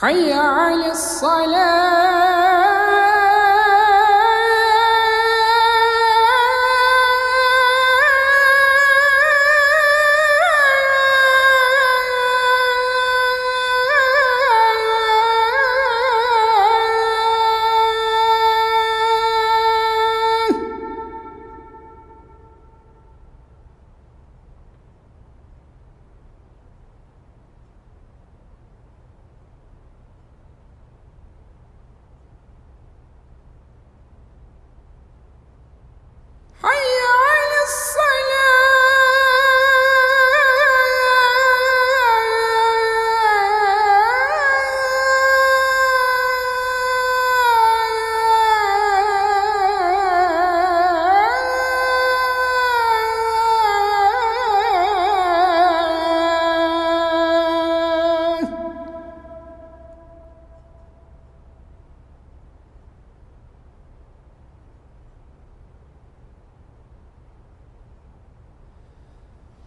حي على الصلاة.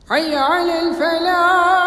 حي على الفلاح.